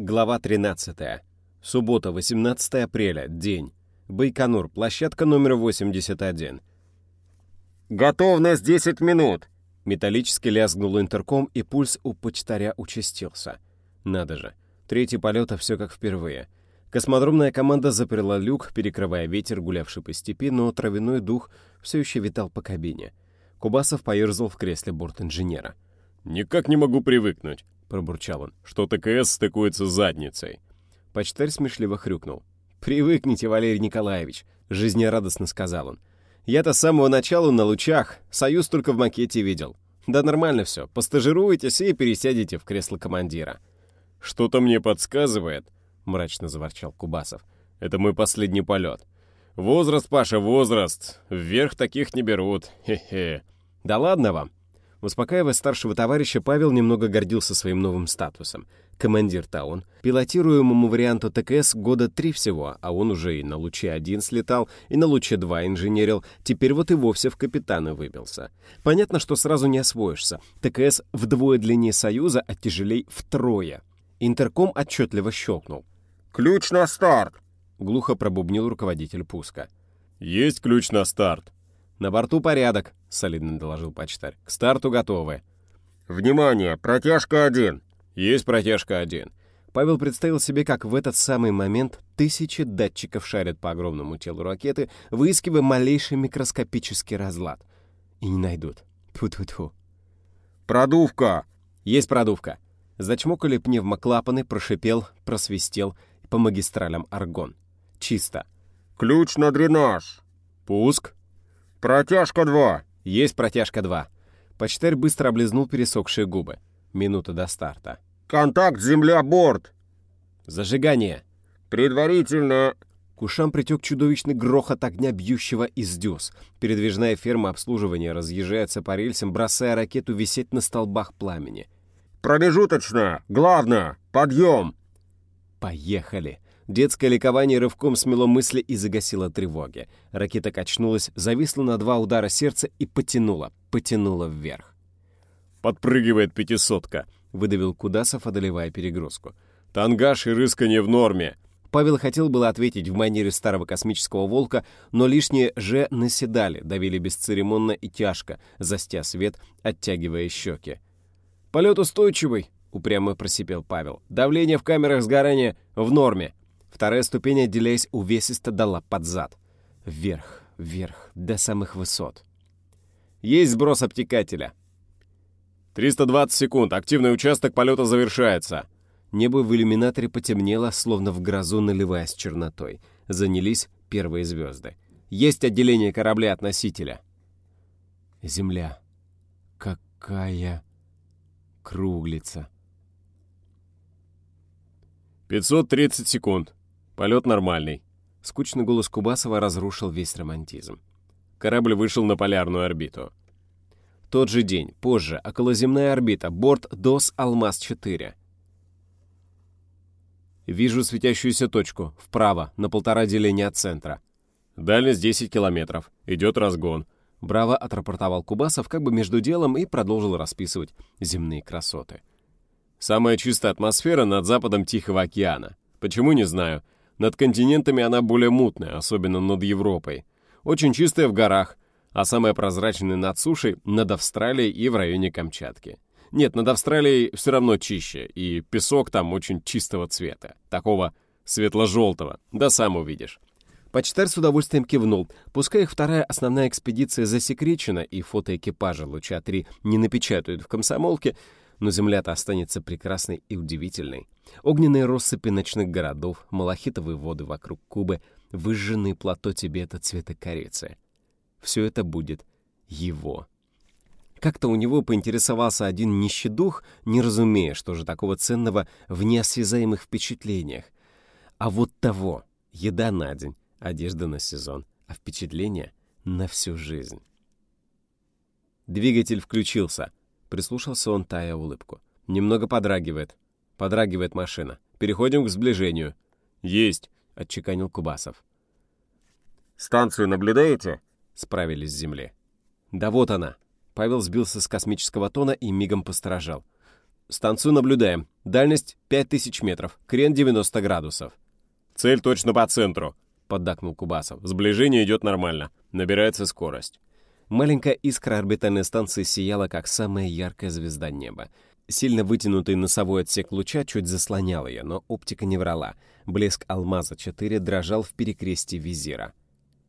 Глава 13. Суббота, 18 апреля. День. Байконур. Площадка номер 81. «Готовность 10 минут!» Металлически лязгнул интерком, и пульс у почтаря участился. Надо же. Третий полет, а все как впервые. Космодромная команда заперла люк, перекрывая ветер, гулявший по степи, но травяной дух все еще витал по кабине. Кубасов поерзал в кресле борт-инженера. «Никак не могу привыкнуть», — пробурчал он. «что ТКС стыкуется с задницей». Почтарь смешливо хрюкнул. «Привыкните, Валерий Николаевич», — жизнерадостно сказал он. «Я-то с самого начала на лучах, союз только в макете видел. Да нормально все, постажируетесь и пересядете в кресло командира». «Что-то мне подсказывает», — мрачно заворчал Кубасов. «Это мой последний полет. Возраст, Паша, возраст. Вверх таких не берут. Хе-хе». «Да ладно вам», Успокаивая старшего товарища, Павел немного гордился своим новым статусом. Командир-то он. Пилотируемому варианту ТКС года три всего, а он уже и на Луче-1 слетал, и на Луче-2 инженерил, теперь вот и вовсе в капитаны выбился. Понятно, что сразу не освоишься. ТКС вдвое длиннее Союза, а тяжелей втрое. Интерком отчетливо щелкнул. «Ключ на старт!» — глухо пробубнил руководитель пуска. «Есть ключ на старт!» «На борту порядок», — солидно доложил почтарь. «К старту готовы». «Внимание! Протяжка один!» «Есть протяжка один». Павел представил себе, как в этот самый момент тысячи датчиков шарят по огромному телу ракеты, выискивая малейший микроскопический разлад. И не найдут. Тьфу-тьфу-тьфу. «Продувка!» «Есть продувка». Зачмокали пневмоклапаны, прошипел, просвистел по магистралям аргон. Чисто. «Ключ на дренаж!» «Пуск!» «Протяжка 2!» «Есть протяжка 2!» Почтарь быстро облизнул пересохшие губы. Минута до старта. «Контакт земля-борт!» «Зажигание!» «Предварительно...» К ушам притек чудовищный грохот огня, бьющего из дюз. Передвижная ферма обслуживания разъезжается по рельсам, бросая ракету висеть на столбах пламени. «Промежуточно! Главное! Подъем!» «Поехали!» Детское ликование рывком смело мысли и загасило тревоги. Ракета качнулась, зависла на два удара сердца и потянула, потянула вверх. «Подпрыгивает пятисотка», — выдавил Кудасов, одолевая перегрузку. «Тангаж и рысканье в норме». Павел хотел было ответить в манере старого космического волка, но лишние «же» наседали, давили бесцеремонно и тяжко, застя свет, оттягивая щеки. «Полет устойчивый», — упрямо просипел Павел. «Давление в камерах сгорания в норме». Вторая ступень, отделяясь увесисто, дала под зад. Вверх, вверх, до самых высот. Есть сброс обтекателя. 320 секунд. Активный участок полета завершается. Небо в иллюминаторе потемнело, словно в грозу наливаясь чернотой. Занялись первые звезды. Есть отделение корабля от носителя. Земля. Какая круглица. 530 секунд. Полет нормальный. Скучный голос Кубасова разрушил весь романтизм. Корабль вышел на полярную орбиту. Тот же день, позже, околоземная орбита, борт ДОС «Алмаз-4». Вижу светящуюся точку, вправо, на полтора деления от центра. Дальность 10 километров. Идет разгон. Браво отрапортовал Кубасов как бы между делом и продолжил расписывать земные красоты. Самая чистая атмосфера над западом Тихого океана. Почему, не знаю. Над континентами она более мутная, особенно над Европой. Очень чистая в горах, а самая прозрачная над сушей — над Австралией и в районе Камчатки. Нет, над Австралией все равно чище, и песок там очень чистого цвета, такого светло-желтого, да сам увидишь. Почтарь с удовольствием кивнул. Пускай их вторая основная экспедиция засекречена и фото экипажа «Луча-3» не напечатают в комсомолке, но земля-то останется прекрасной и удивительной. Огненные россыпи ночных городов, малахитовые воды вокруг Кубы, выжженные плато Тибета цвета корицы. Все это будет его. Как-то у него поинтересовался один нищедух, не разумея, что же такого ценного в неосязаемых впечатлениях. А вот того — еда на день, одежда на сезон, а впечатления — на всю жизнь. Двигатель включился. Прислушался он, тая улыбку. Немного подрагивает. Подрагивает машина. Переходим к сближению. «Есть», — отчеканил Кубасов. «Станцию наблюдаете?» — справились с земли. «Да вот она». Павел сбился с космического тона и мигом посторожал. Станцию наблюдаем. Дальность 5000 метров. Крен 90 градусов. Цель точно по центру, поддакнул Кубасов. Сближение идет нормально. Набирается скорость. Маленькая искра орбитальной станции сияла, как самая яркая звезда неба. Сильно вытянутый носовой отсек луча чуть заслонял ее, но оптика не врала. Блеск алмаза-4 дрожал в перекрестии визира.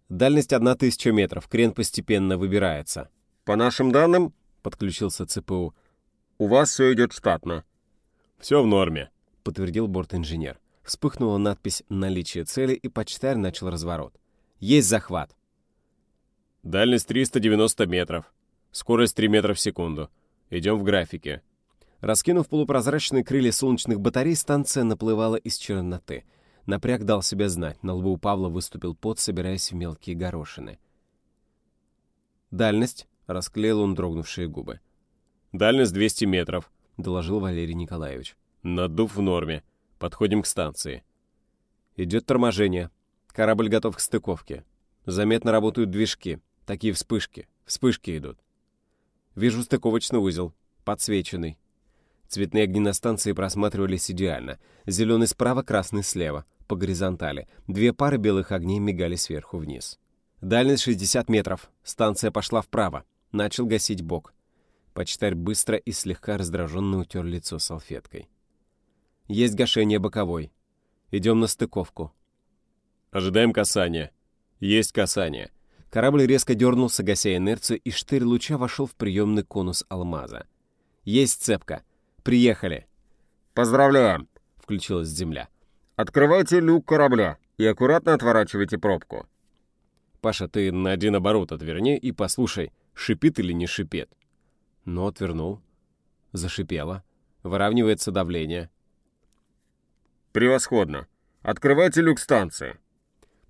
Дальность 1000 метров, крен постепенно выбирается. «По нашим данным», — подключился ЦПУ, — «у вас все идет штатно». «Все в норме», — подтвердил борт-инженер. Вспыхнула надпись «Наличие цели», и почтарь начал разворот. «Есть захват!» «Дальность 390 метров. Скорость 3 метра в секунду. Идем в графике». Раскинув полупрозрачные крылья солнечных батарей, станция наплывала из черноты. Напряг дал себя знать. На лбу у Павла выступил пот, собираясь в мелкие горошины. «Дальность?» — расклеил он дрогнувшие губы. «Дальность 200 метров», — доложил Валерий Николаевич. «Надув в норме. Подходим к станции». «Идет торможение. Корабль готов к стыковке. Заметно работают движки. Такие вспышки. Вспышки идут. Вижу стыковочный узел. Подсвеченный. Цветные огни на станции просматривались идеально. Зеленый справа, красный слева. По горизонтали. Две пары белых огней мигали сверху вниз. Дальность 60 метров. Станция пошла вправо. Начал гасить бок. Почтарь быстро и слегка раздраженно утер лицо салфеткой. Есть гашение боковой. Идем на стыковку. Ожидаем касания. Есть касание. Корабль резко дернулся, гася инерцию, и штырь луча вошел в приемный конус алмаза. Есть цепка. Приехали. «Поздравляем!» — включилась земля. «Открывайте люк корабля и аккуратно отворачивайте пробку». «Паша, ты на один оборот отверни и послушай, шипит или не шипит». Но отвернул. Зашипело. Выравнивается давление. «Превосходно. Открывайте люк станции».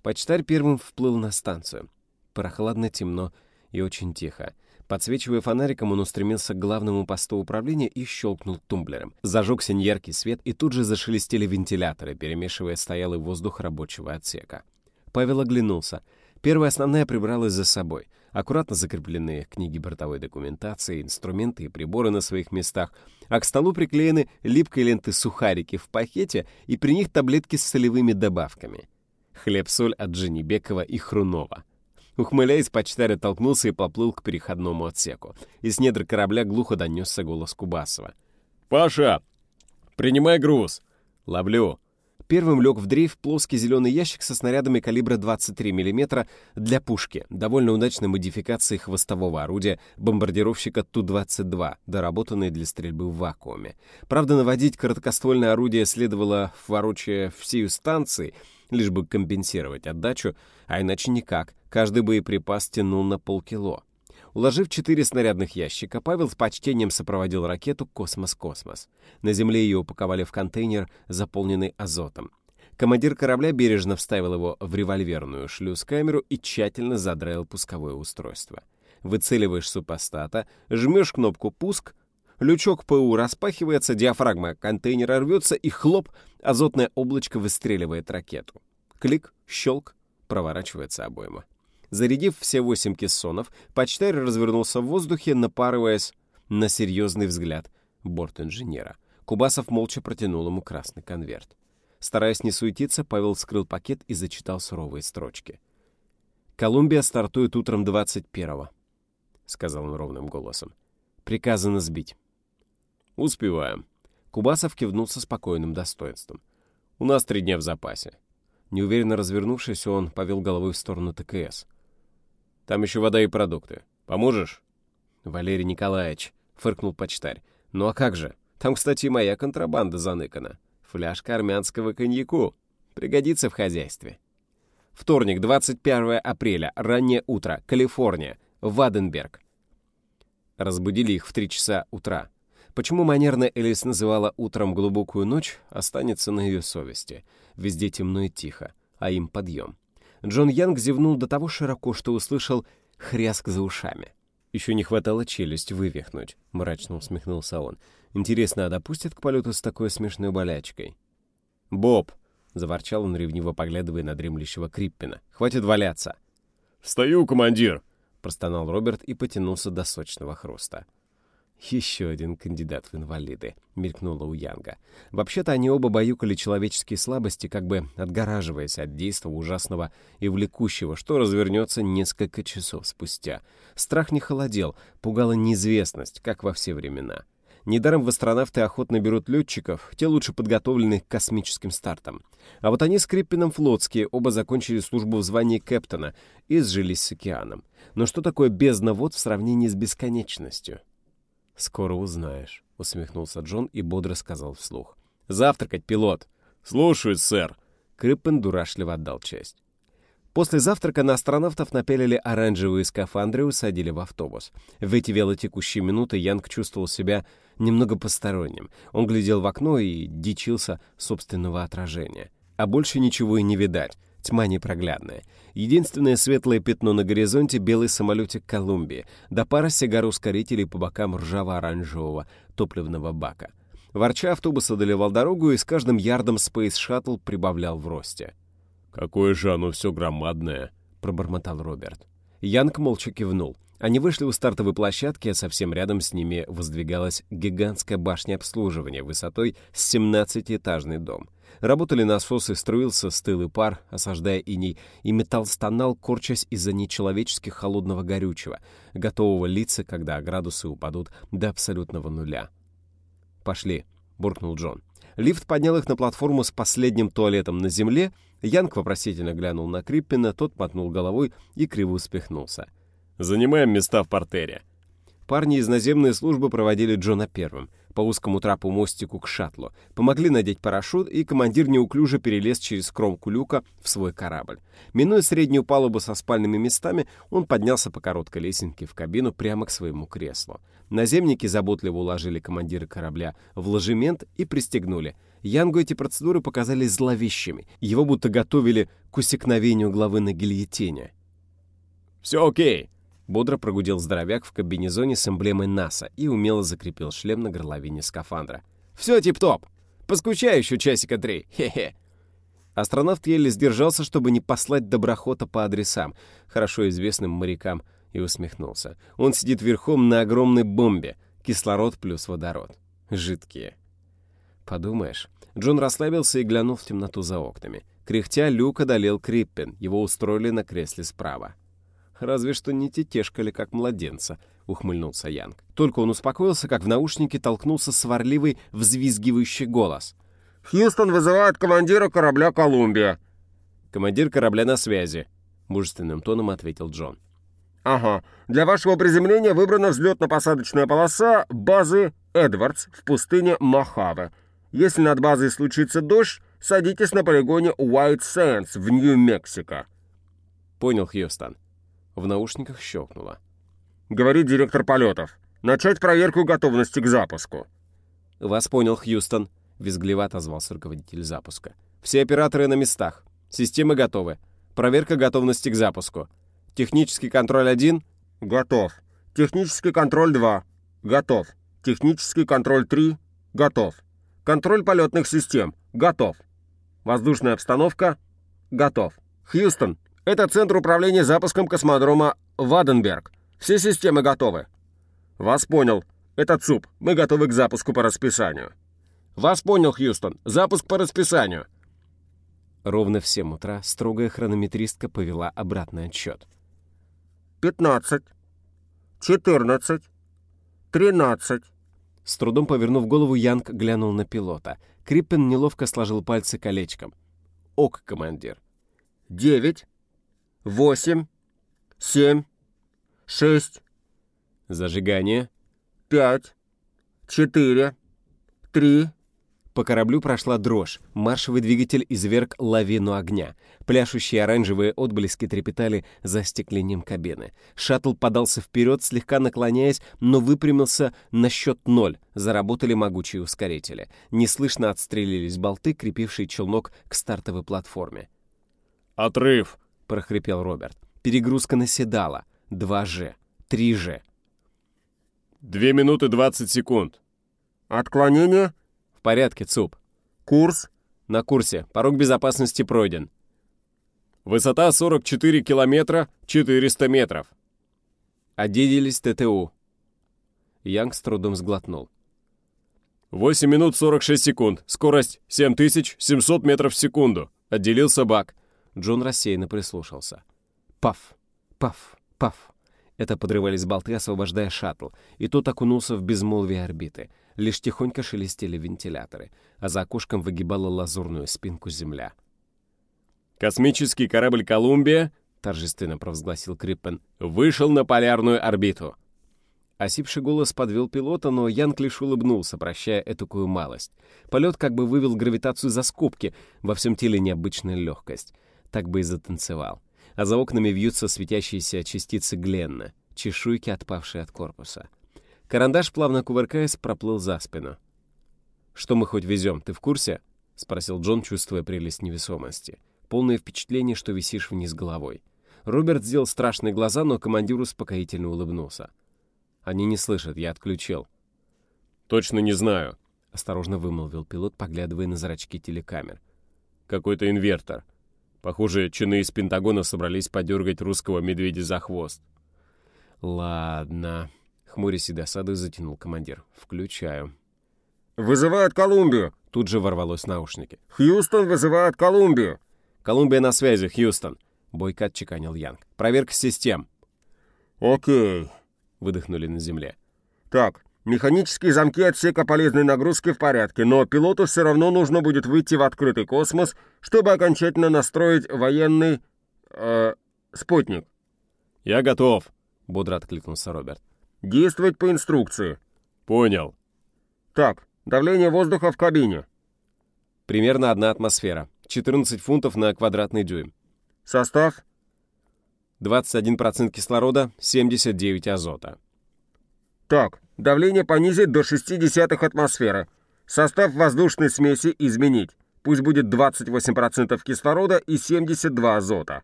Почтарь первым вплыл на станцию. Прохладно, темно и очень тихо. Подсвечивая фонариком, он устремился к главному посту управления и щелкнул тумблером. Зажегся неяркий свет, и тут же зашелестели вентиляторы, перемешивая стоялый воздух рабочего отсека. Павел оглянулся. Первая основная прибралась за собой. Аккуратно закрепленные книги бортовой документации, инструменты и приборы на своих местах, а к столу приклеены липкой ленты сухарики в пакете и при них таблетки с солевыми добавками. Хлеб-соль от Бекова и Хрунова. Ухмыляясь, почтарь оттолкнулся и поплыл к переходному отсеку. Из недр корабля глухо донесся голос Кубасова. «Паша, принимай груз!» «Ловлю!» Первым лег в дрейф плоский зеленый ящик со снарядами калибра 23 мм для пушки, довольно удачной модификации хвостового орудия бомбардировщика Ту-22, доработанной для стрельбы в вакууме. Правда, наводить короткоствольное орудие следовало ворочая всей станции, лишь бы компенсировать отдачу, а иначе никак. Каждый боеприпас тянул на полкило. Уложив четыре снарядных ящика, Павел с почтением сопроводил ракету «Космос-Космос». На земле ее упаковали в контейнер, заполненный азотом. Командир корабля бережно вставил его в револьверную шлюз-камеру и тщательно задраил пусковое устройство. Выцеливаешь супостата, жмешь кнопку «Пуск», лючок ПУ распахивается, диафрагма контейнера рвется, и хлоп, азотное облачко выстреливает ракету. Клик, щелк, проворачивается обойма. Зарядив все восемь кессонов, почтарь развернулся в воздухе, напарываясь на серьезный взгляд борт-инженера. Кубасов молча протянул ему красный конверт. Стараясь не суетиться, Павел вскрыл пакет и зачитал суровые строчки. «Колумбия стартует утром 21-го», — сказал он ровным голосом. «Приказано сбить». «Успеваем». Кубасов кивнул со спокойным достоинством. «У нас три дня в запасе». Неуверенно развернувшись, он повел головой в сторону ТКС. Там еще вода и продукты. Поможешь?» «Валерий Николаевич», — фыркнул почтарь. «Ну а как же? Там, кстати, моя контрабанда заныкана. Фляжка армянского коньяку. Пригодится в хозяйстве». Вторник, 21 апреля, раннее утро, Калифорния, Ваденберг. Разбудили их в три часа утра. Почему манерно Элис называла утром глубокую ночь, останется на ее совести. Везде темно и тихо, а им подъем. Джон Янг зевнул до того широко, что услышал хряск за ушами. «Еще не хватало челюсть вывихнуть», — мрачно усмехнулся он. «Интересно, а допустят к полету с такой смешной болячкой?» «Боб!» — заворчал он, ревниво поглядывая на дремлющего Криппина. «Хватит валяться!» «Встаю, командир!» — простонал Роберт и потянулся до сочного хруста. «Еще один кандидат в инвалиды», — мелькнуло у Янга. Вообще-то они оба баюкали человеческие слабости, как бы отгораживаясь от действа ужасного и влекущего, что развернется несколько часов спустя. Страх не холодел, пугала неизвестность, как во все времена. Недаром в астронавты охотно берут летчиков, те лучше подготовлены к космическим стартам. А вот они с Криппином флотские, оба закончили службу в звании кэптона и сжились с океаном. Но что такое бездна вод в сравнении с бесконечностью? «Скоро узнаешь», — усмехнулся Джон и бодро сказал вслух. «Завтракать, пилот!» «Слушаюсь, сэр!» Криппен дурашливо отдал честь. После завтрака на астронавтов напялили оранжевые скафандры и усадили в автобус. В эти велотекущие минуты Янг чувствовал себя немного посторонним. Он глядел в окно и дичился собственного отражения. А больше ничего и не видать. Тьма непроглядная. Единственное светлое пятно на горизонте — белый самолетик Колумбии, да пара сигар-ускорителей по бокам ржаво-оранжевого топливного бака. Ворча автобус одолевал дорогу, и с каждым ярдом Space Shuttle прибавлял в росте. «Какое же оно все громадное!» — пробормотал Роберт. Янг молча кивнул. Они вышли у стартовой площадки, а совсем рядом с ними воздвигалась гигантская башня обслуживания высотой с 17-этажный дом — Работали насосы, струился стылый пар, осаждая иней, и металл стонал, корчась из-за нечеловечески холодного горючего, готового литься, когда градусы упадут до абсолютного нуля. «Пошли», — буркнул Джон. Лифт поднял их на платформу с последним туалетом на земле. Янг вопросительно глянул на Криппина, тот мотнул головой и криво успехнулся. «Занимаем места в портере». Парни из наземной службы проводили Джона первым по узкому трапу мостику к шаттлу, помогли надеть парашют, и командир неуклюже перелез через кромку люка в свой корабль. Минуя среднюю палубу со спальными местами, он поднялся по короткой лесенке в кабину прямо к своему креслу. Наземники заботливо уложили командира корабля в ложемент и пристегнули. Янгу эти процедуры показались зловещими. Его будто готовили к усекновению главы на гильотине. «Все окей», Бодро прогудел здоровяк в комбинезоне с эмблемой НАСА и умело закрепил шлем на горловине скафандра. «Все тип-топ! Поскучаю еще часика три! Хе-хе!» Астронавт еле сдержался, чтобы не послать доброхота по адресам, хорошо известным морякам, и усмехнулся. Он сидит верхом на огромной бомбе. Кислород плюс водород. Жидкие. Подумаешь. Джон расслабился и глянул в темноту за окнами. Кряхтя, люк одолел Криппен. Его устроили на кресле справа. Разве что не тетешкали, как младенца, — ухмыльнулся Янг. Только он успокоился, как в наушнике толкнулся сварливый, взвизгивающий голос. «Хьюстон вызывает командира корабля «Колумбия». «Командир корабля на связи», — мужественным тоном ответил Джон. «Ага. Для вашего приземления выбрана взлетно-посадочная полоса базы «Эдвардс» в пустыне Мохаве. Если над базой случится дождь, садитесь на полигоне Уайт Сэндс в Нью-Мексико». «Понял, Хьюстон». В наушниках щелкнуло. «Говорит директор полетов. Начать проверку готовности к запуску». «Вас понял, Хьюстон», — визгливо отозвался руководитель запуска. «Все операторы на местах. Системы готовы. Проверка готовности к запуску. Технический контроль 1?» «Готов. Технический контроль 2. Готов. Технический контроль 3. Готов. Контроль полетных систем. Готов. Воздушная обстановка. Готов. Хьюстон, это центр управления запуском космодрома Ваденберг. Все системы готовы. Вас понял. Это ЦУП. Мы готовы к запуску по расписанию. Вас понял, Хьюстон. Запуск по расписанию. Ровно в 7 утра строгая хронометристка повела обратный отсчет. 15, 14, 13. С трудом повернув голову, Янг глянул на пилота. Криппен неловко сложил пальцы колечком. «Ок, командир». «Девять, восемь, семь, шесть, Зажигание. пять, четыре, три. По кораблю прошла дрожь. Маршевый двигатель изверг лавину огня. Пляшущие оранжевые отблески трепетали за стеклением кабины. Шаттл подался вперед, слегка наклоняясь, но выпрямился на счет ноль. Заработали могучие ускорители. Неслышно отстрелились болты, крепившие челнок к стартовой платформе. «Отрыв!» Прохрипел Роберт. Перегрузка наседала. 2G. 3G. «Две минуты двадцать секунд». Отклонение? В порядке, ЦУП. Курс? На курсе. Порог безопасности пройден. Высота 44 километра 400 метров. Одеялись ТТУ. Янг с трудом сглотнул. 8 минут 46 секунд. Скорость 7700 метров в секунду. Отделился бак. Джон рассеянно прислушался. Паф, паф, паф. Это подрывались болты, освобождая шаттл, и тот окунулся в безмолвие орбиты. Лишь тихонько шелестели вентиляторы, а за окошком выгибала лазурную спинку земля. «Космический корабль «Колумбия», — торжественно провозгласил Криппен, — «вышел на полярную орбиту». Осипший голос подвел пилота, но Янг лишь улыбнулся, прощая этакую малость. Полет как бы вывел гравитацию за скобки, во всем теле необычная легкость. Так бы и затанцевал а за окнами вьются светящиеся частицы Гленна, чешуйки, отпавшие от корпуса. Карандаш, плавно кувыркаясь, проплыл за спину. «Что мы хоть везем, ты в курсе?» — спросил Джон, чувствуя прелесть невесомости. Полное впечатление, что висишь вниз головой. Роберт сделал страшные глаза, но командир успокоительно улыбнулся. «Они не слышат, я отключил». «Точно не знаю», — осторожно вымолвил пилот, поглядывая на зрачки телекамер. «Какой-то инвертор. Похоже, чины из Пентагона собрались подергать русского медведя за хвост. «Ладно», — хмурясь и досадой затянул командир. «Включаю». «Вызывает Колумбию!» — тут же ворвалось наушники. «Хьюстон вызывает Колумбию!» «Колумбия на связи, Хьюстон!» — бойко отчеканил Янг. «Проверка систем!» «Окей!» — выдохнули на земле. «Так, Механические замки отсека полезной нагрузки в порядке, но пилоту все равно нужно будет выйти в открытый космос, чтобы окончательно настроить военный... Э, спутник. «Я готов», — бодро откликнулся Роберт. «Действовать по инструкции». «Понял». «Так, давление воздуха в кабине». «Примерно одна атмосфера. 14 фунтов на квадратный дюйм». «Состав?» 21% кислорода, 79 азота». «Так, Давление понизить до 0,6 атмосферы. Состав воздушной смеси изменить. Пусть будет 28% кислорода и 72 азота.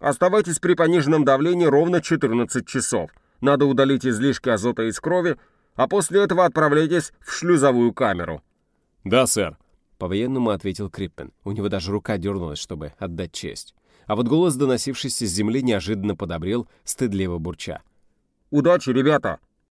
Оставайтесь при пониженном давлении ровно 14 часов. Надо удалить излишки азота из крови, а после этого отправляйтесь в шлюзовую камеру. «Да, сэр», — по-военному ответил Криппен. У него даже рука дернулась, чтобы отдать честь. А вот голос, доносившийся с земли, неожиданно подобрел, стыдливо бурча. «Удачи, ребята!